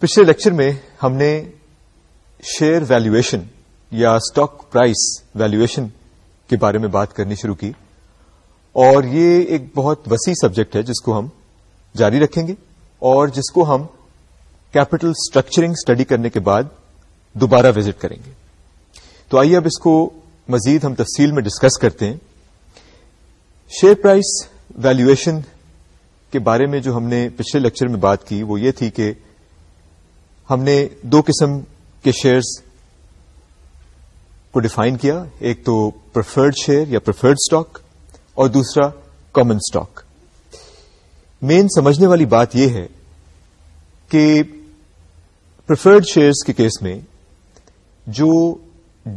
پچھلے لیکچر میں ہم نے شیئر ویلویشن یا اسٹاک پرائس ویلویشن کے بارے میں بات کرنی شروع کی اور یہ ایک بہت وسیع سبجیکٹ ہے جس کو ہم جاری رکھیں گے اور جس کو ہم کیپٹل اسٹرکچرنگ اسٹڈی کرنے کے بعد دوبارہ وزٹ کریں گے تو آئیے اب اس کو مزید ہم تفصیل میں ڈسکس کرتے ہیں شیئر پرائز ویلویشن کے بارے میں جو ہم نے پچھلے لیکچر میں بات کی وہ یہ تھی کہ ہم نے دو قسم کے شیئرس کو ڈیفائن کیا ایک تو پریفرڈ شیئر یا پرفرڈ اسٹاک اور دوسرا کامن اسٹاک مین سمجھنے والی بات یہ ہے کہ پریفرڈ شیئرس کے کیس میں جو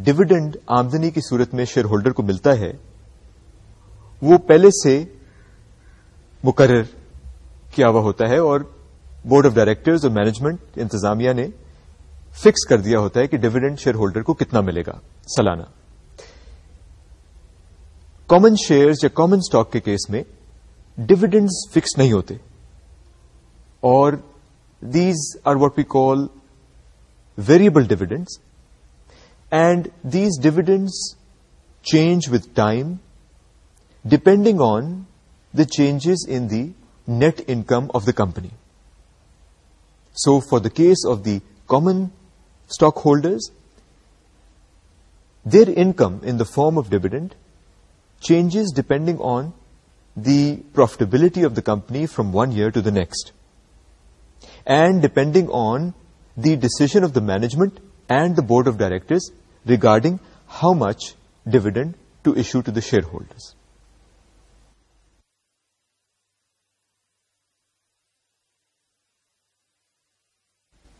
ڈویڈنڈ آمدنی کی صورت میں شیئر ہولڈر کو ملتا ہے وہ پہلے سے مقرر کیا ہوا ہوتا ہے اور بورڈ آف ڈائریکٹرز اور مینجمنٹ انتظامیہ نے فکس کر دیا ہوتا ہے کہ ڈویڈنڈ شیئر ہولڈر کو کتنا ملے گا سالانہ کامن شیئرز یا کامن اسٹاک کے کیس میں ڈویڈنڈز فکس نہیں ہوتے اور these are what we call variable dividends and these dividends change with time depending on the changes in the net income of the company So for the case of the common stockholders, their income in the form of dividend changes depending on the profitability of the company from one year to the next and depending on the decision of the management and the board of directors regarding how much dividend to issue to the shareholders.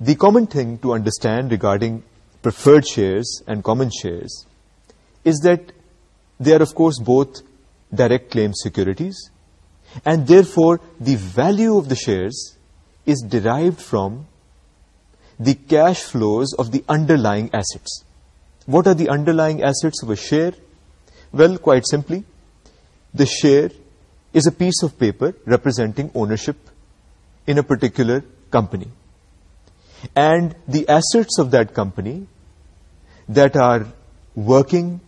The common thing to understand regarding preferred shares and common shares is that they are of course both direct claim securities and therefore the value of the shares is derived from the cash flows of the underlying assets. What are the underlying assets of a share? Well, quite simply, the share is a piece of paper representing ownership in a particular company and the assets of that company that are working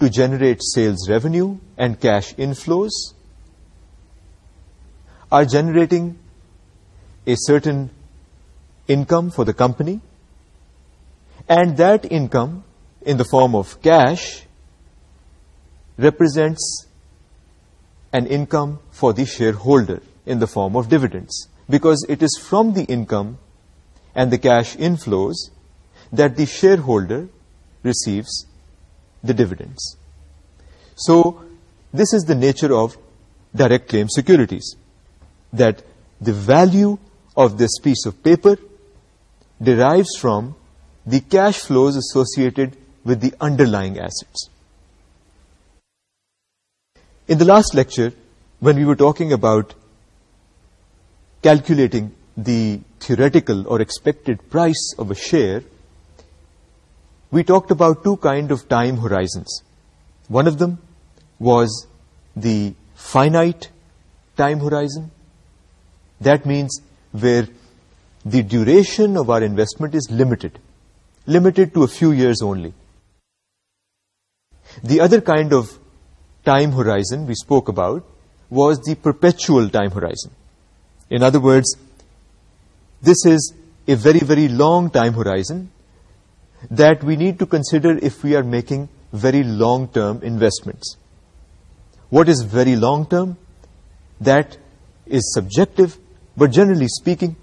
to generate sales revenue and cash inflows are generating a certain income for the company and that income in the form of cash represents an income for the shareholder in the form of dividends because it is from the income and the cash inflows that the shareholder receives the dividends. So this is the nature of direct claim securities, that the value of this piece of paper derives from the cash flows associated with the underlying assets. In the last lecture, when we were talking about calculating the theoretical or expected price of a share, we talked about two kind of time horizons. One of them was the finite time horizon. That means where the duration of our investment is limited, limited to a few years only. The other kind of time horizon we spoke about was the perpetual time horizon. In other words, this is a very very long time horizon that we need to consider if we are making very long term investments what is very long term that is subjective but generally speaking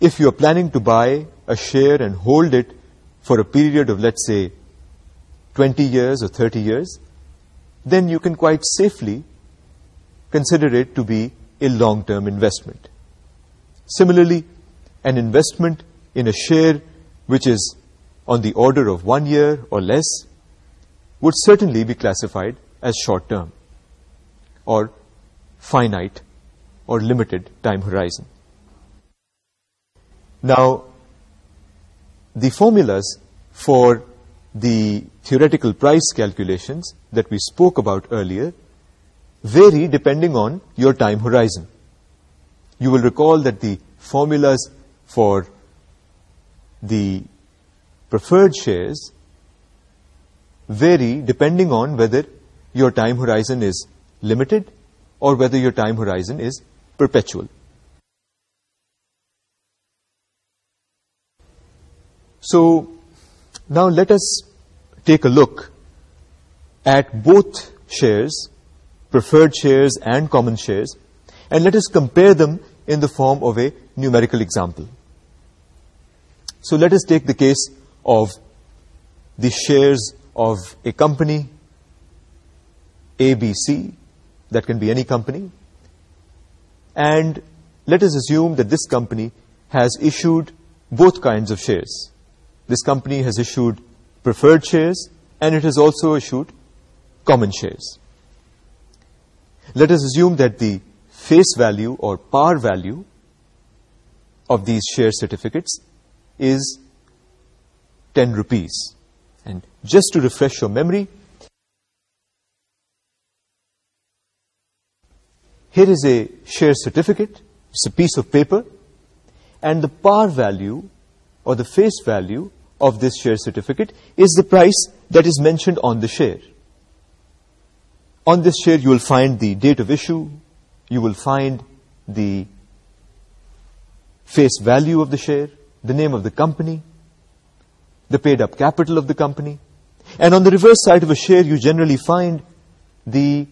if you are planning to buy a share and hold it for a period of let's say 20 years or 30 years then you can quite safely consider it to be a long term investment similarly an investment in a share which is on the order of one year or less would certainly be classified as short-term or finite or limited time horizon. Now, the formulas for the theoretical price calculations that we spoke about earlier vary depending on your time horizon. You will recall that the formulas for the preferred shares vary depending on whether your time horizon is limited or whether your time horizon is perpetual. So now let us take a look at both shares, preferred shares and common shares, and let us compare them in the form of a numerical example. So let us take the case of the shares of a company, ABC, that can be any company, and let us assume that this company has issued both kinds of shares. This company has issued preferred shares, and it has also issued common shares. Let us assume that the face value or par value of these share certificates is 10 rupees. And just to refresh your memory, here is a share certificate, it's a piece of paper, and the par value or the face value of this share certificate is the price that is mentioned on the share. On this share, you will find the date of issue, you will find the face value of the share, the name of the company, the paid up capital of the company. And on the reverse side of a share, you generally find the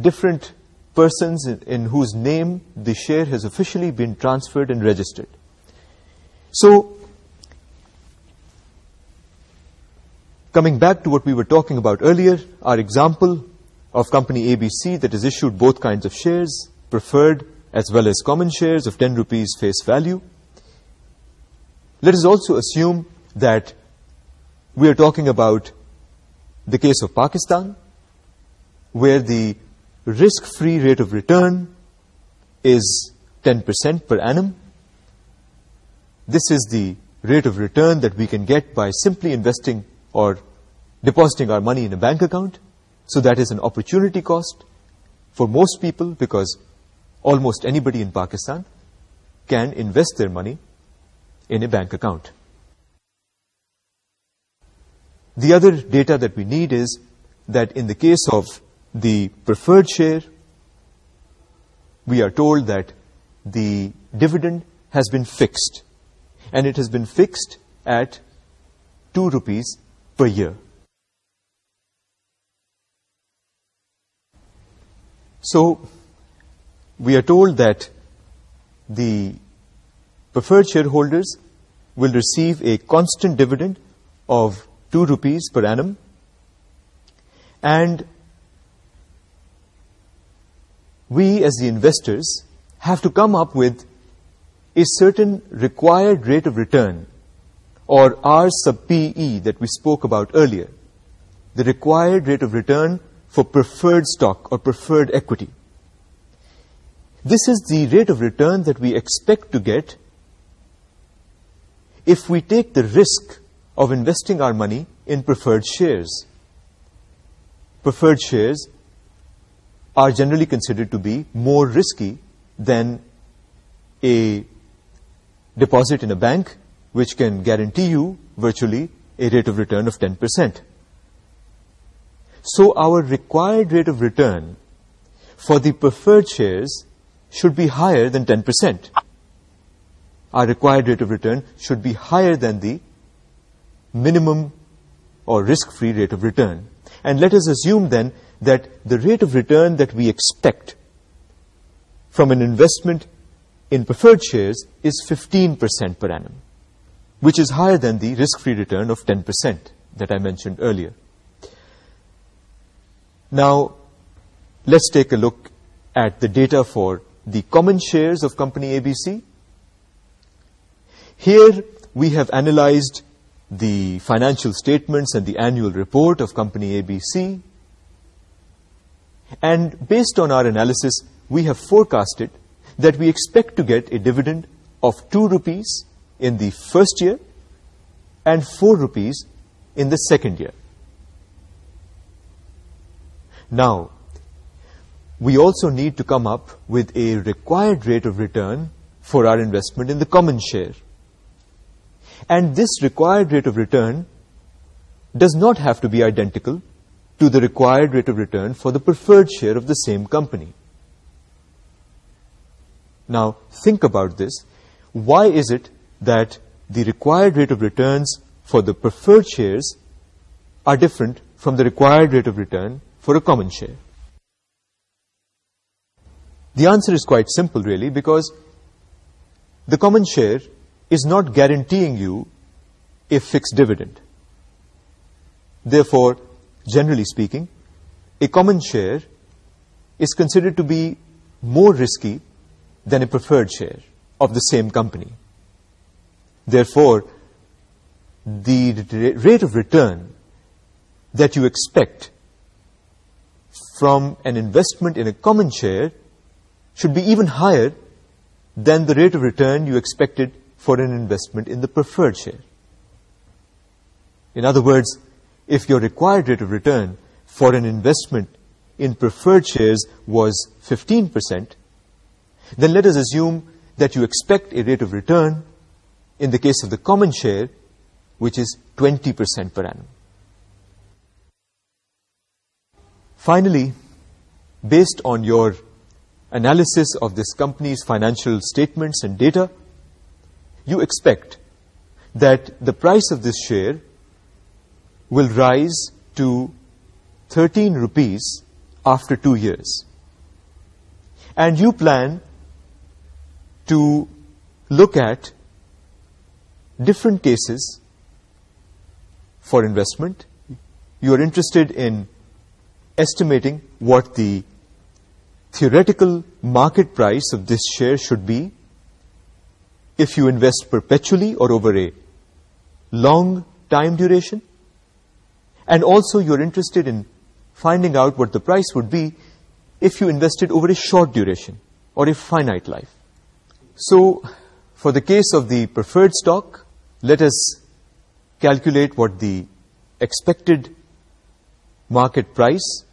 different persons in, whose name the share has officially been transferred and registered. So, coming back to what we were talking about earlier, our example of company ABC that has issued both kinds of shares, preferred as well as common shares of 10 rupees face value. Let us also assume that we are talking about the case of Pakistan, where the risk-free rate of return is 10% per annum. This is the rate of return that we can get by simply investing or depositing our money in a bank account. So that is an opportunity cost for most people because almost anybody in Pakistan can invest their money in a bank account. The other data that we need is that in the case of the preferred share, we are told that the dividend has been fixed and it has been fixed at 2 rupees per year. So, we are told that the preferred shareholders will receive a constant dividend of 2 rupees per annum and we as the investors have to come up with a certain required rate of return or R sub PE that we spoke about earlier, the required rate of return for preferred stock or preferred equity this is the rate of return that we expect to get if we take the risk of investing our money in preferred shares. Preferred shares are generally considered to be more risky than a deposit in a bank which can guarantee you virtually a rate of return of 10%. So our required rate of return for the preferred shares should be higher than 10%. Our required rate of return should be higher than the minimum or risk-free rate of return. And let us assume then that the rate of return that we expect from an investment in preferred shares is 15% per annum, which is higher than the risk-free return of 10% that I mentioned earlier. Now, let's take a look at the data for the common shares of company ABC. Here we have analyzed the financial statements and the annual report of company ABC. And based on our analysis, we have forecasted that we expect to get a dividend of 2 rupees in the first year and 4 rupees in the second year. Now, we also need to come up with a required rate of return for our investment in the common share. And this required rate of return does not have to be identical to the required rate of return for the preferred share of the same company. Now, think about this. Why is it that the required rate of returns for the preferred shares are different from the required rate of return for a common share? The answer is quite simple really because the common share is not guaranteeing you a fixed dividend. Therefore, generally speaking, a common share is considered to be more risky than a preferred share of the same company. Therefore, the rate of return that you expect from an investment in a common share should be even higher than the rate of return you expected for an investment in the preferred share. In other words, if your required rate of return for an investment in preferred shares was 15%, then let us assume that you expect a rate of return in the case of the common share, which is 20% per annum. Finally, based on your analysis of this company's financial statements and data, you expect that the price of this share will rise to 13 rupees after two years. And you plan to look at different cases for investment. You are interested in estimating what the theoretical market price of this share should be if you invest perpetually or over a long time duration and also you're interested in finding out what the price would be if you invested over a short duration or a finite life. So for the case of the preferred stock, let us calculate what the expected market price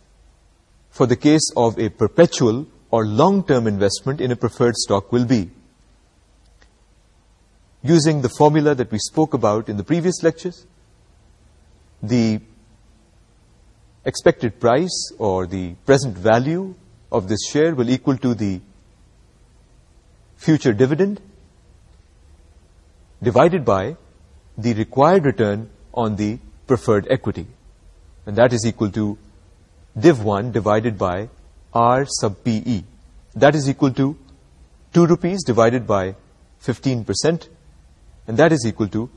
for the case of a perpetual or long-term investment in a preferred stock will be. Using the formula that we spoke about in the previous lectures, the expected price or the present value of this share will equal to the future dividend divided by the required return on the preferred equity. And that is equal to div 1 divided by R sub PE. That is equal to 2 rupees divided by 15% and that is equal to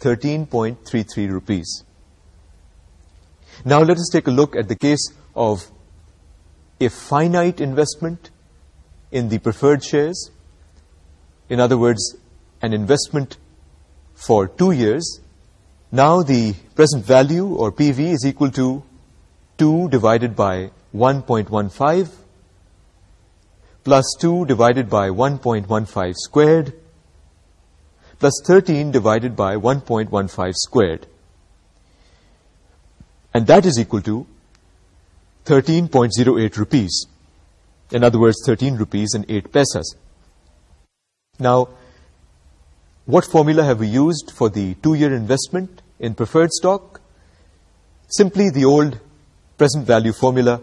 13.33 rupees. Now let us take a look at the case of a finite investment in the preferred shares. In other words, an investment for two years. Now the present value or PV is equal to 2 divided by 1.15 plus 2 divided by 1.15 squared plus 13 divided by 1.15 squared. And that is equal to 13.08 rupees. In other words, 13 rupees and 8 pesas. Now, what formula have we used for the two-year investment in preferred stock? Simply the old present value formula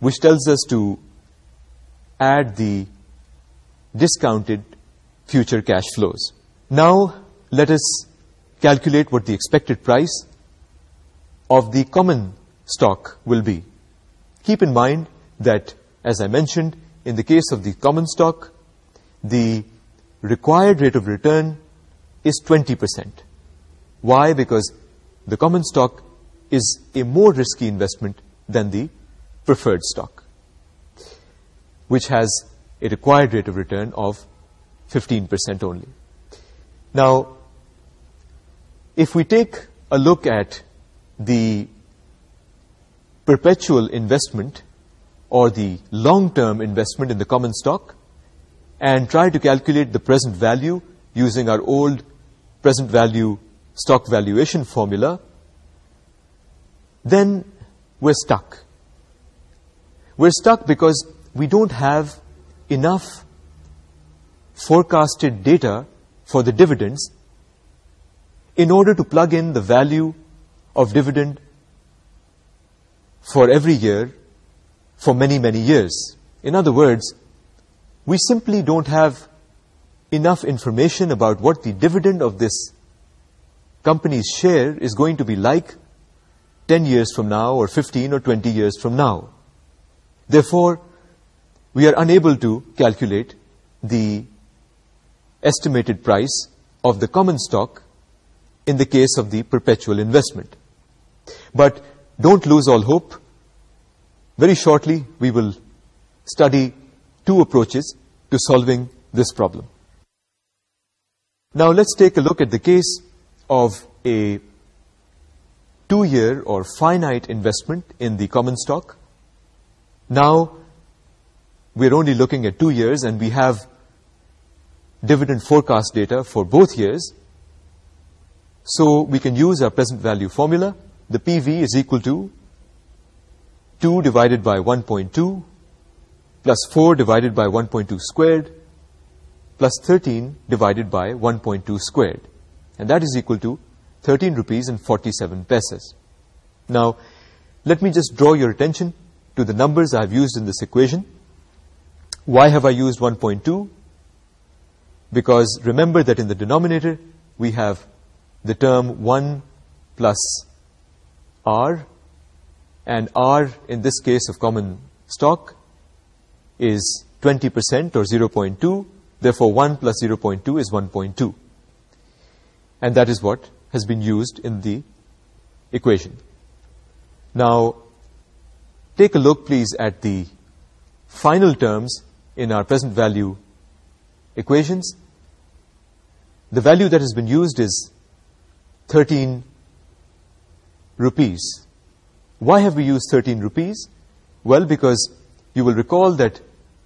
which tells us to add the discounted future cash flows. Now let us calculate what the expected price of the common stock will be. Keep in mind that as I mentioned in the case of the common stock the required rate of return is 20%. Why? Because the common stock is a more risky investment than the preferred stock, which has a required rate of return of 15% only. Now, if we take a look at the perpetual investment or the long-term investment in the common stock and try to calculate the present value using our old present value stock valuation formula, then we're stuck. We're stuck because we don't have enough forecasted data for the dividends in order to plug in the value of dividend for every year for many, many years. In other words, we simply don't have enough information about what the dividend of this company's share is going to be like 10 years from now or 15 or 20 years from now. Therefore, we are unable to calculate the estimated price of the common stock in the case of the perpetual investment. But don't lose all hope. Very shortly, we will study two approaches to solving this problem. Now, let's take a look at the case of a two-year or finite investment in the common stock. Now, we're only looking at two years and we have dividend forecast data for both years. So we can use our present value formula. The PV is equal to 2 divided by 1.2 plus 4 divided by 1.2 squared plus 13 divided by 1.2 squared. And that is equal to 13 rupees and 47 paises. Now, let me just draw your attention to the numbers I have used in this equation. Why have I used 1.2? Because remember that in the denominator, we have the term 1 plus r, and r, in this case of common stock, is 20% or 0.2, therefore 1 plus 0.2 is 1.2. And that is what has been used in the equation. Now, take a look, please, at the final terms in our present value equations. The value that has been used is 13 rupees. Why have we used 13 rupees? Well, because you will recall that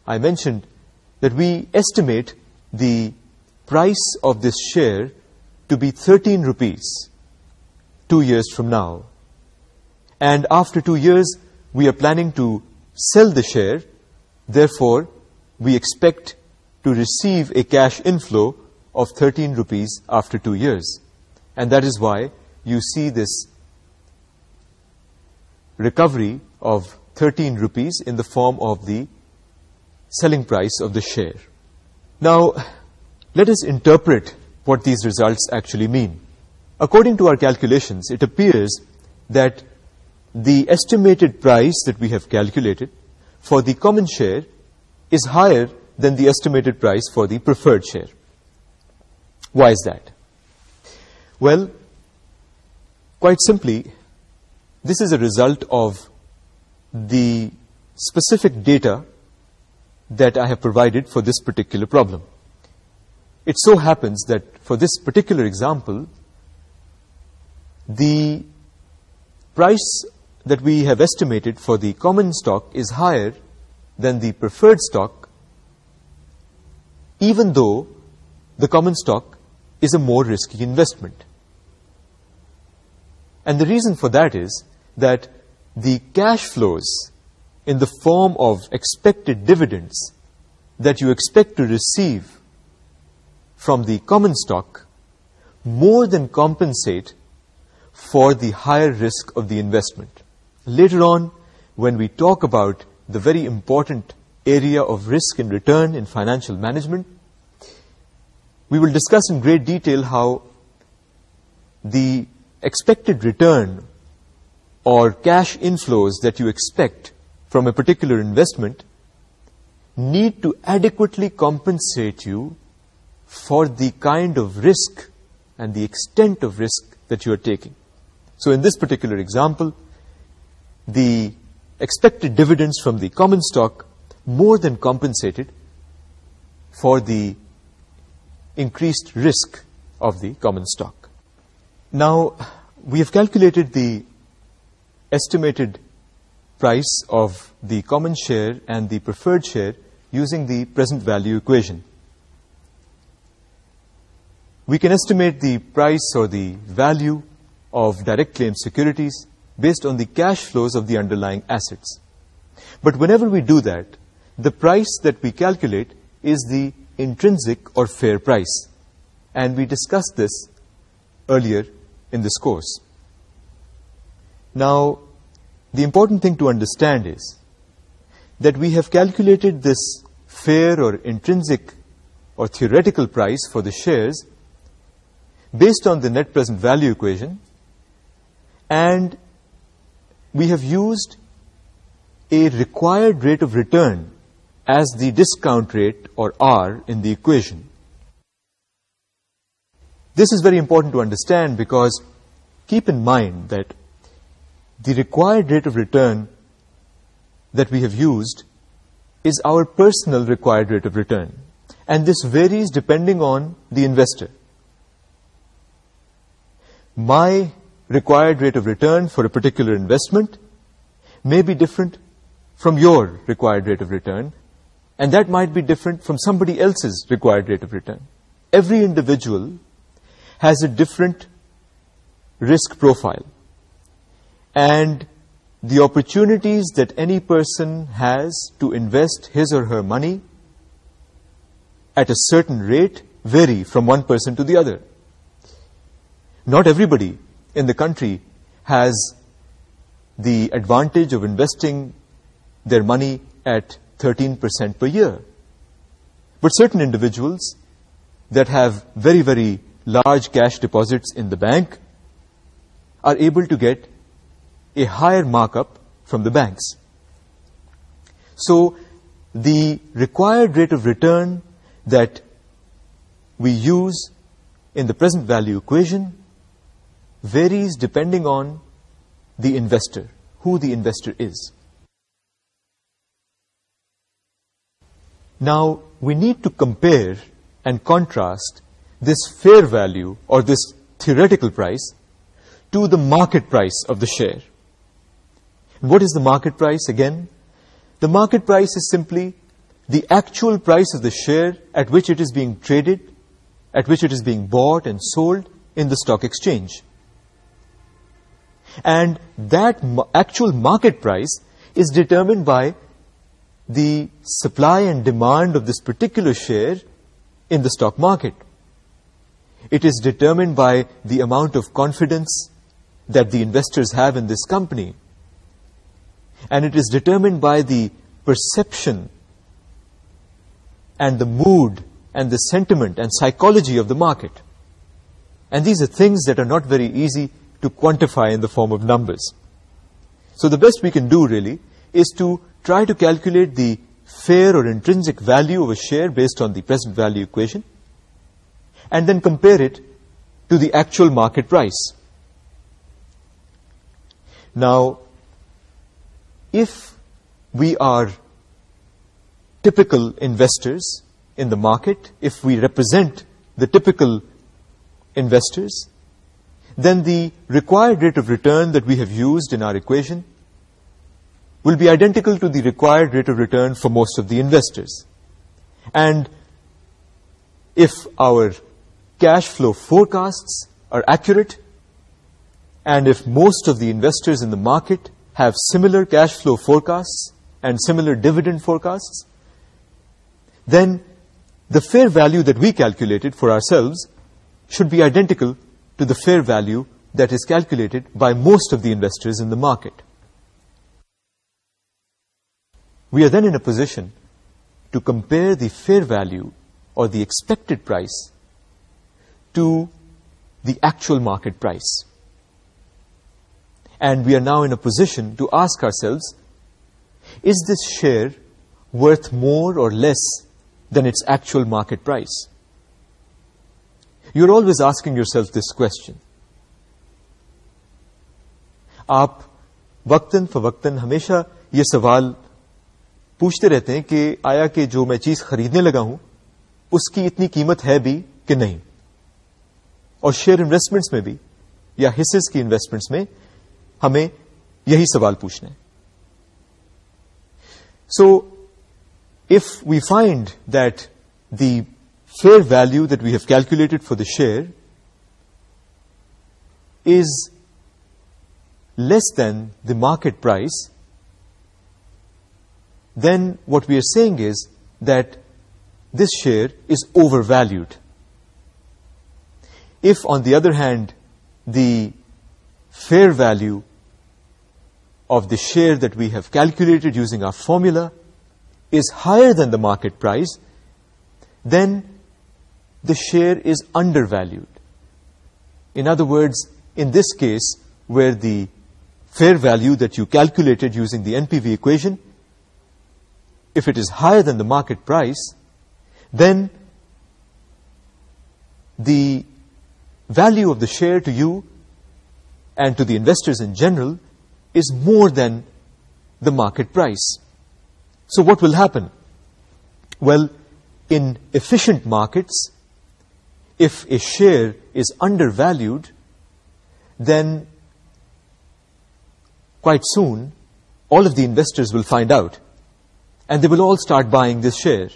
I mentioned that we estimate the price of this share to be 13 rupees two years from now. And after two years, we are planning to sell the share. Therefore, we expect to receive a cash inflow of 13 rupees after two years. And that is why you see this recovery of 13 rupees in the form of the selling price of the share. Now, let us interpret what these results actually mean. According to our calculations, it appears that the estimated price that we have calculated for the common share is higher than the estimated price for the preferred share. Why is that? Well, quite simply, this is a result of the specific data that I have provided for this particular problem it so happens that for this particular example, the price that we have estimated for the common stock is higher than the preferred stock, even though the common stock is a more risky investment. And the reason for that is that the cash flows in the form of expected dividends that you expect to receive from the common stock more than compensate for the higher risk of the investment. Later on, when we talk about the very important area of risk and return in financial management, we will discuss in great detail how the expected return or cash inflows that you expect from a particular investment need to adequately compensate you for the kind of risk and the extent of risk that you are taking. So in this particular example, the expected dividends from the common stock more than compensated for the increased risk of the common stock. Now, we have calculated the estimated price of the common share and the preferred share using the present value equation we can estimate the price or the value of direct claim securities based on the cash flows of the underlying assets. But whenever we do that, the price that we calculate is the intrinsic or fair price. And we discussed this earlier in this course. Now, the important thing to understand is that we have calculated this fair or intrinsic or theoretical price for the shares based on the net present value equation and we have used a required rate of return as the discount rate or R in the equation. This is very important to understand because keep in mind that the required rate of return that we have used is our personal required rate of return and this varies depending on the investor my required rate of return for a particular investment may be different from your required rate of return, and that might be different from somebody else's required rate of return. Every individual has a different risk profile, and the opportunities that any person has to invest his or her money at a certain rate vary from one person to the other not everybody in the country has the advantage of investing their money at 13% per year. But certain individuals that have very, very large cash deposits in the bank are able to get a higher markup from the banks. So the required rate of return that we use in the present value equation varies depending on the investor, who the investor is. Now, we need to compare and contrast this fair value or this theoretical price to the market price of the share. What is the market price again? The market price is simply the actual price of the share at which it is being traded, at which it is being bought and sold in the stock exchange and that actual market price is determined by the supply and demand of this particular share in the stock market. It is determined by the amount of confidence that the investors have in this company. And it is determined by the perception and the mood and the sentiment and psychology of the market. And these are things that are not very easy to quantify in the form of numbers. So the best we can do really is to try to calculate the fair or intrinsic value of a share based on the present value equation and then compare it to the actual market price. Now, if we are typical investors in the market, if we represent the typical investors, then the required rate of return that we have used in our equation will be identical to the required rate of return for most of the investors. And if our cash flow forecasts are accurate, and if most of the investors in the market have similar cash flow forecasts and similar dividend forecasts, then the fair value that we calculated for ourselves should be identical to the fair value that is calculated by most of the investors in the market. We are then in a position to compare the fair value or the expected price to the actual market price. And we are now in a position to ask ourselves, is this share worth more or less than its actual market price? You're always asking yourself this question آپ وقتاً فوقتاً ہمیشہ یہ سوال پوچھتے رہتے ہیں کہ آیا کہ جو میں چیز خریدنے لگا ہوں اس کی اتنی قیمت ہے بھی کہ نہیں اور شیئر انویسٹمنٹس میں بھی یا ہسز کی انویسٹمنٹس میں ہمیں یہی سوال پوچھنا ہے so if we find that the fair value that we have calculated for the share is less than the market price, then what we are saying is that this share is overvalued. If, on the other hand, the fair value of the share that we have calculated using our formula is higher than the market price, then the share is undervalued. In other words, in this case, where the fair value that you calculated using the NPV equation, if it is higher than the market price, then the value of the share to you and to the investors in general is more than the market price. So what will happen? Well, in efficient markets, if a share is undervalued, then quite soon all of the investors will find out and they will all start buying this share.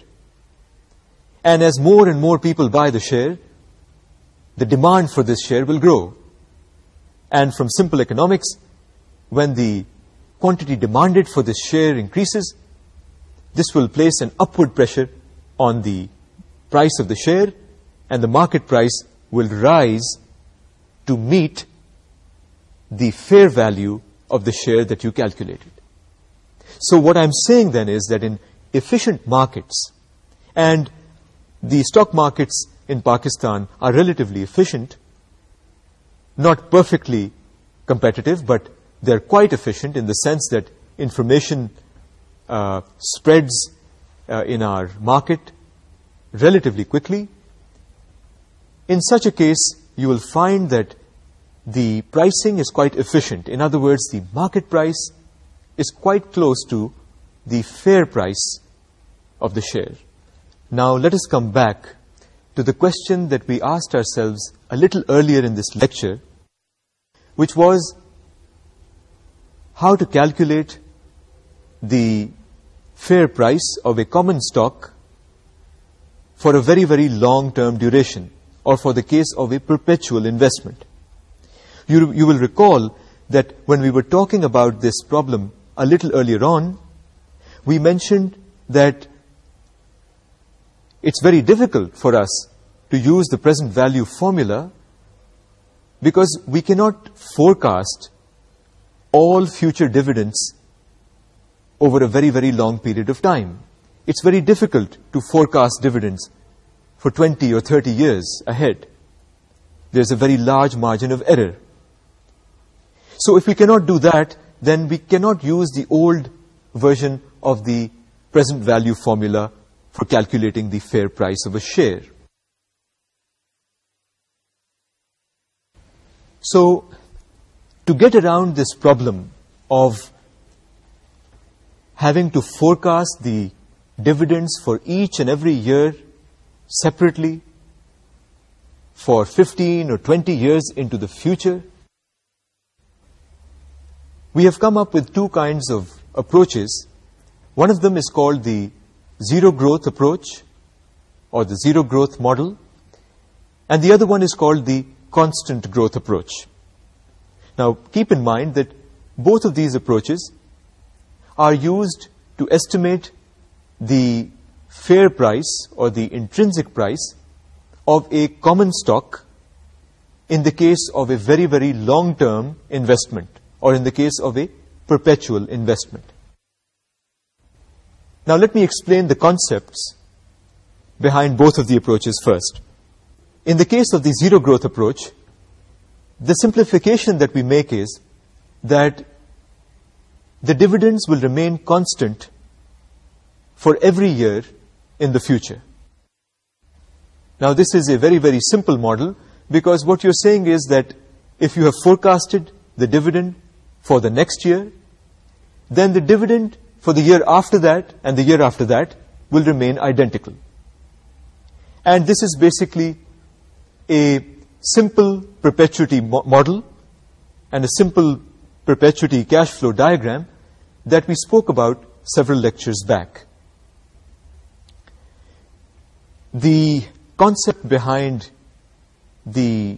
And as more and more people buy the share, the demand for this share will grow. And from simple economics, when the quantity demanded for this share increases, this will place an upward pressure on the price of the share and the market price will rise to meet the fair value of the share that you calculated. So what I'm saying then is that in efficient markets, and the stock markets in Pakistan are relatively efficient, not perfectly competitive, but they're quite efficient in the sense that information uh, spreads uh, in our market relatively quickly, in such a case, you will find that the pricing is quite efficient. In other words, the market price is quite close to the fair price of the share. Now, let us come back to the question that we asked ourselves a little earlier in this lecture, which was how to calculate the fair price of a common stock for a very, very long-term duration or for the case of a perpetual investment. You, will recall that when we were talking about this problem a little earlier on, we mentioned that it's very difficult for us to use the present value formula because we cannot forecast all future dividends over a very, very long period of time. It's very difficult to forecast dividends for 20 or 30 years ahead, there's a very large margin of error. So if we cannot do that, then we cannot use the old version of the present value formula for calculating the fair price of a share. So to get around this problem of having to forecast the dividends for each and every year separately for 15 or 20 years into the future. We have come up with two kinds of approaches. One of them is called the zero growth approach or the zero growth model. And the other one is called the constant growth approach. Now, keep in mind that both of these approaches are used to estimate the fair price or the intrinsic price of a common stock in the case of a very, very long-term investment or in the case of a perpetual investment. Now, let me explain the concepts behind both of the approaches first. In the case of the zero-growth approach, the simplification that we make is that the dividends will remain constant for every year in the future. Now this is a very very simple model because what you're saying is that if you have forecasted the dividend for the next year, then the dividend for the year after that and the year after that will remain identical. And this is basically a simple perpetuity model and a simple perpetuity cash flow diagram that we spoke about several lectures back the concept behind the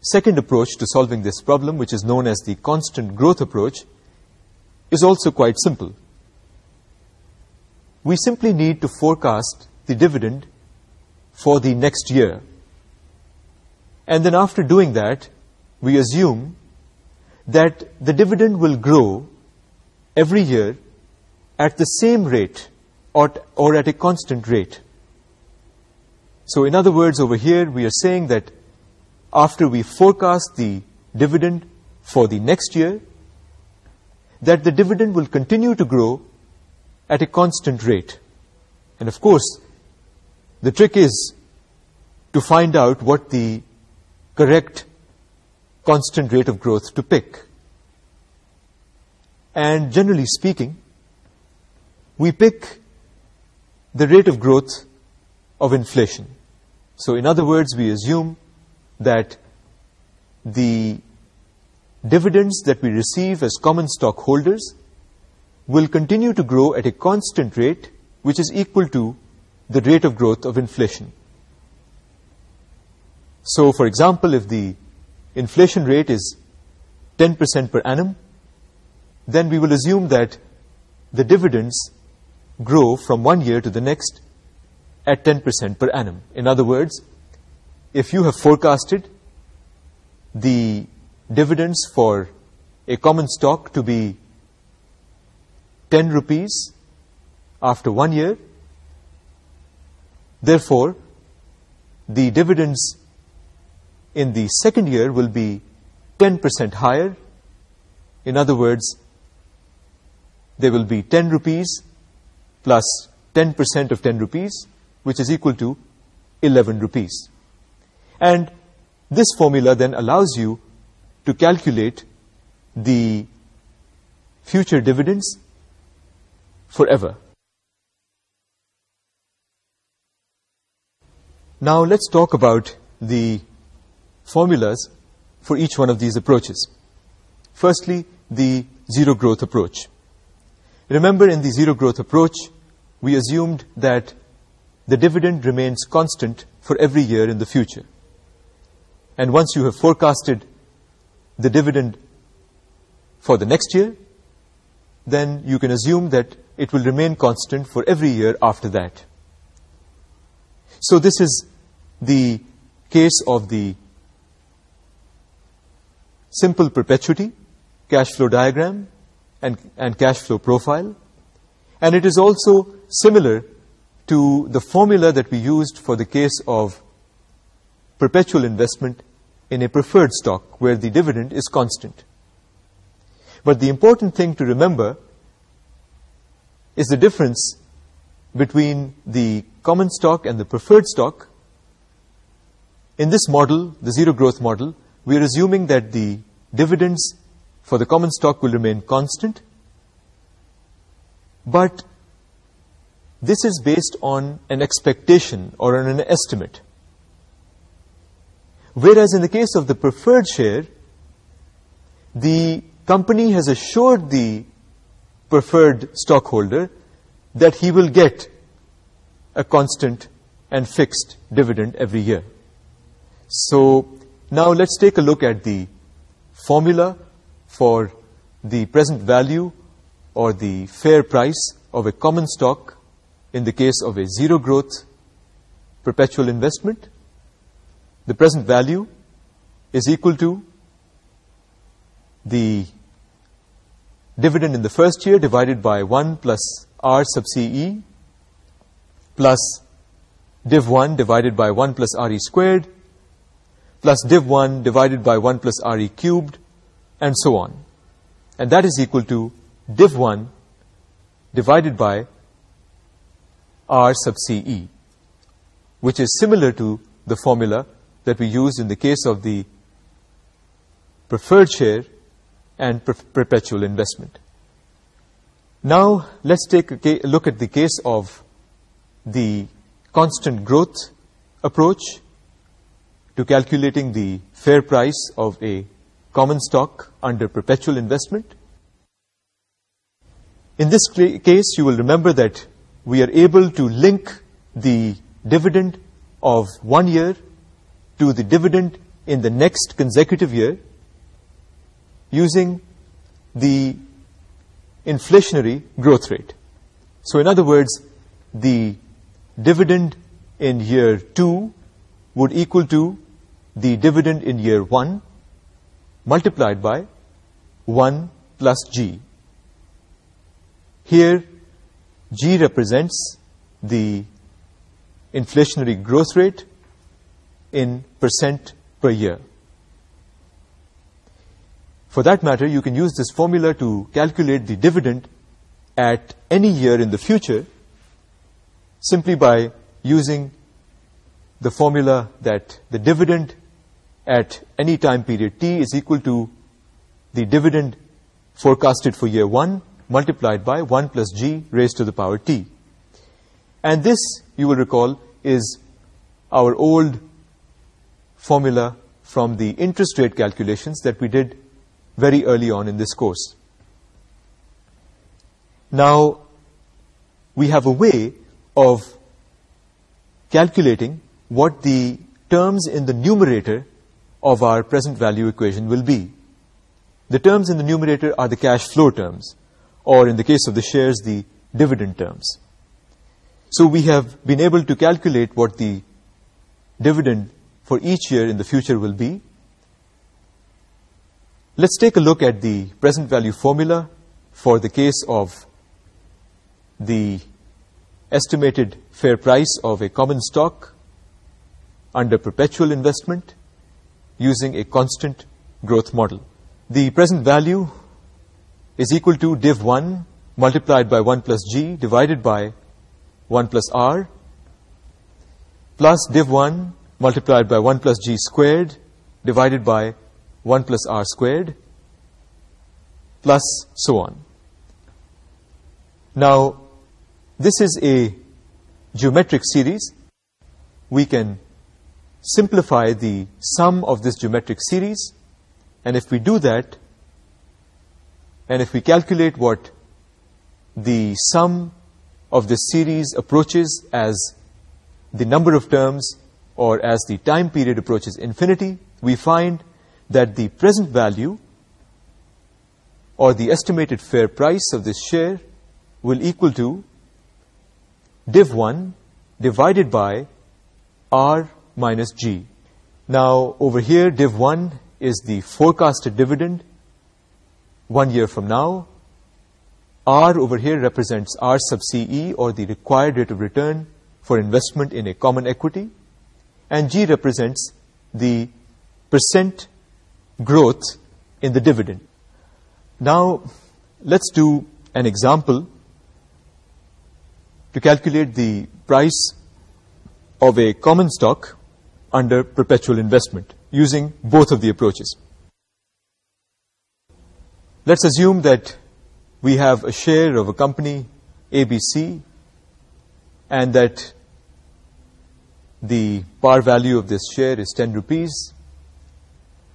second approach to solving this problem, which is known as the constant growth approach, is also quite simple. We simply need to forecast the dividend for the next year. And then after doing that, we assume that the dividend will grow every year at the same rate or, at a constant rate. So in other words, over here, we are saying that after we forecast the dividend for the next year, that the dividend will continue to grow at a constant rate. And of course, the trick is to find out what the correct constant rate of growth to pick. And generally speaking, we pick the rate of growth of inflation. So in other words, we assume that the dividends that we receive as common stockholders will continue to grow at a constant rate which is equal to the rate of growth of inflation. So for example, if the inflation rate is 10% per annum, then we will assume that the dividends grow from one year to the next at 10% per annum. In other words, if you have forecasted the dividends for a common stock to be 10 rupees after one year, therefore, the dividends in the second year will be 10% higher. In other words, there will be 10 rupees plus 10% of 10 rupees, which is equal to 11 rupees. And this formula then allows you to calculate the future dividends forever. Now let's talk about the formulas for each one of these approaches. Firstly, the zero growth approach. Remember in the zero growth approach, we assumed that the dividend remains constant for every year in the future. And once you have forecasted the dividend for the next year, then you can assume that it will remain constant for every year after that. So this is the case of the simple perpetuity, cash flow diagram, and, and cash flow profile. And it is also similar to the formula that we used for the case of perpetual investment in a preferred stock where the dividend is constant. But the important thing to remember is the difference between the common stock and the preferred stock. In this model, the zero growth model, we are assuming that the dividends for the common stock will remain constant, but this is based on an expectation or on an estimate. Whereas in the case of the preferred share, the company has assured the preferred stockholder that he will get a constant and fixed dividend every year. So now let's take a look at the formula for the present value or the fair price of a common stock in the case of a zero growth perpetual investment, the present value is equal to the dividend in the first year divided by 1 plus R sub CE plus div 1 divided by 1 plus RE squared plus div 1 divided by 1 plus RE cubed and so on. And that is equal to div 1 divided by R sub C E, which is similar to the formula that we used in the case of the preferred share and perpetual investment. Now, let's take a look at the case of the constant growth approach to calculating the fair price of a common stock under perpetual investment. In this case, you will remember that we are able to link the dividend of one year to the dividend in the next consecutive year using the inflationary growth rate. So in other words, the dividend in year 2 would equal to the dividend in year 1 multiplied by 1 plus g. Here, G represents the inflationary growth rate in percent per year. For that matter, you can use this formula to calculate the dividend at any year in the future simply by using the formula that the dividend at any time period T is equal to the dividend forecasted for year one multiplied by 1 plus g raised to the power t. And this, you will recall, is our old formula from the interest rate calculations that we did very early on in this course. Now, we have a way of calculating what the terms in the numerator of our present value equation will be. The terms in the numerator are the cash flow terms or in the case of the shares, the dividend terms. So we have been able to calculate what the dividend for each year in the future will be. Let's take a look at the present value formula for the case of the estimated fair price of a common stock under perpetual investment using a constant growth model. The present value is equal to div 1 multiplied by 1 plus g divided by 1 plus r plus div 1 multiplied by 1 plus g squared divided by 1 plus r squared plus so on. Now, this is a geometric series. We can simplify the sum of this geometric series and if we do that, and if we calculate what the sum of the series approaches as the number of terms or as the time period approaches infinity, we find that the present value or the estimated fair price of this share will equal to div 1 divided by r minus g. Now, over here, div 1 is the forecasted dividend one year from now, R over here represents R sub CE or the required rate of return for investment in a common equity and G represents the percent growth in the dividend. Now, let's do an example to calculate the price of a common stock under perpetual investment using both of the approaches let's assume that we have a share of a company ABC and that the par value of this share is 10 rupees.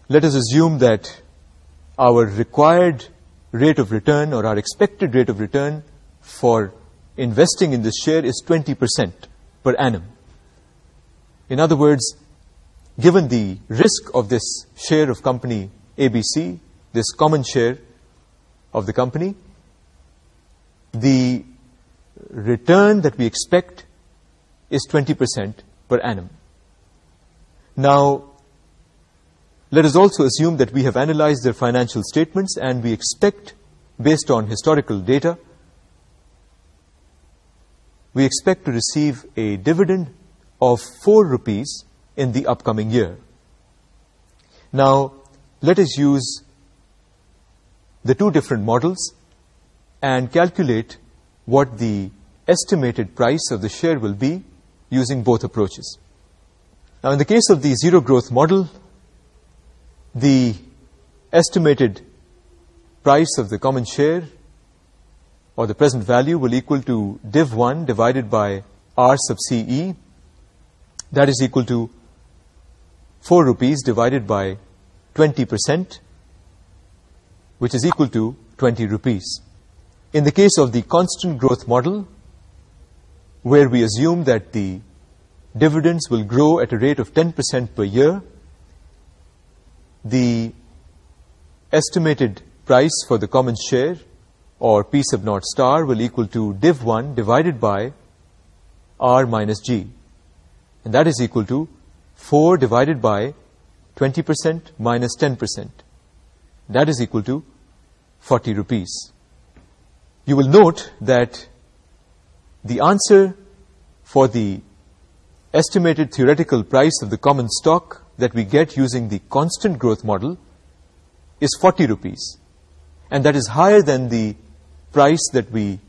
Let us assume that our required rate of return or our expected rate of return for investing in this share is 20% per annum. In other words, given the risk of this share of company ABC, this common share, of the company, the return that we expect is 20% per annum. Now, let us also assume that we have analyzed their financial statements and we expect, based on historical data, we expect to receive a dividend of 4 rupees in the upcoming year. Now, let us use the two different models and calculate what the estimated price of the share will be using both approaches. Now, in the case of the zero growth model, the estimated price of the common share or the present value will equal to div 1 divided by R sub CE. That is equal to 4 rupees divided by 20% which is equal to 20 rupees. In the case of the constant growth model, where we assume that the dividends will grow at a rate of 10% per year, the estimated price for the common share or P sub naught star will equal to div 1 divided by R minus G. And that is equal to 4 divided by 20% minus that is equal to 40 rupees. You will note that the answer for the estimated theoretical price of the common stock that we get using the constant growth model is 40 rupees. And that is higher than the price that we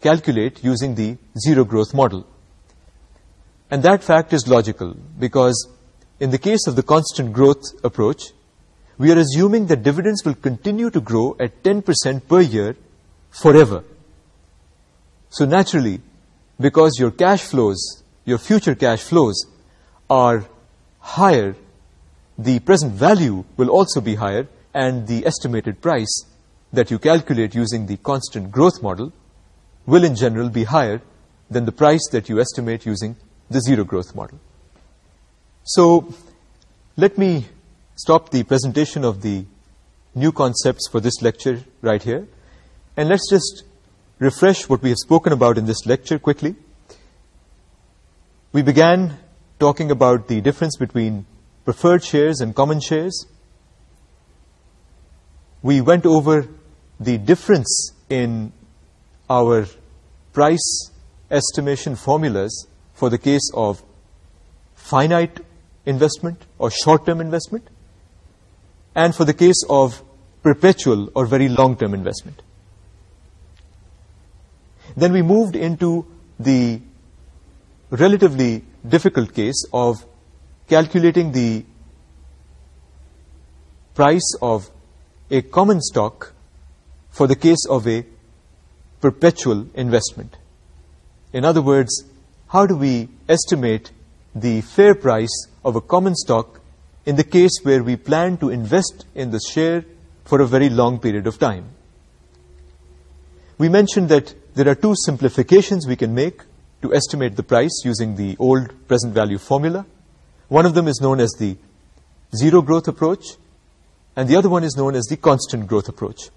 calculate using the zero growth model. And that fact is logical because in the case of the constant growth approach, we are assuming that dividends will continue to grow at 10% per year forever. So naturally, because your cash flows, your future cash flows are higher, the present value will also be higher and the estimated price that you calculate using the constant growth model will in general be higher than the price that you estimate using the zero growth model. So let me stop the presentation of the new concepts for this lecture right here. And let's just refresh what we have spoken about in this lecture quickly. We began talking about the difference between preferred shares and common shares. We went over the difference in our price estimation formulas for the case of finite investment or short-term investment and for the case of perpetual or very long-term investment. Then we moved into the relatively difficult case of calculating the price of a common stock for the case of a perpetual investment. In other words, how do we estimate the fair price of a common stock in the case where we plan to invest in the share for a very long period of time. We mentioned that there are two simplifications we can make to estimate the price using the old present value formula. One of them is known as the zero growth approach, and the other one is known as the constant growth approach.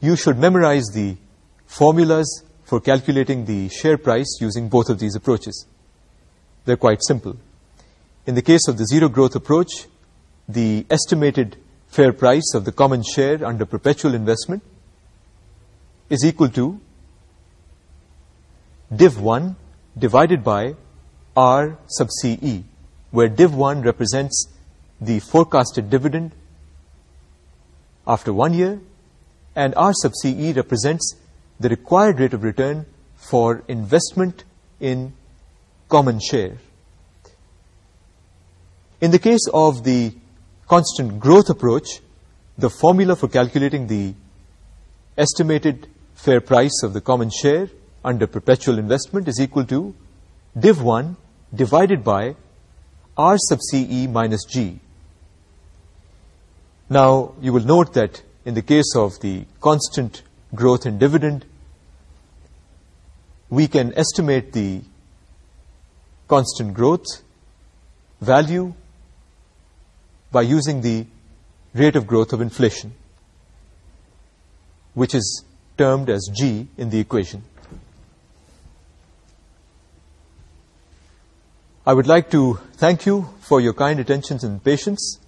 You should memorize the formulas for calculating the share price using both of these approaches. They're quite simple. In the case of the zero growth approach, the estimated fair price of the common share under perpetual investment is equal to div 1 divided by R sub CE, where div 1 represents the forecasted dividend after one year and R sub CE represents the required rate of return for investment in common share. In the case of the constant growth approach, the formula for calculating the estimated fair price of the common share under perpetual investment is equal to div 1 divided by R sub CE minus G. Now, you will note that in the case of the constant growth and dividend, we can estimate the constant growth value by using the rate of growth of inflation, which is termed as G in the equation. I would like to thank you for your kind attentions and patience.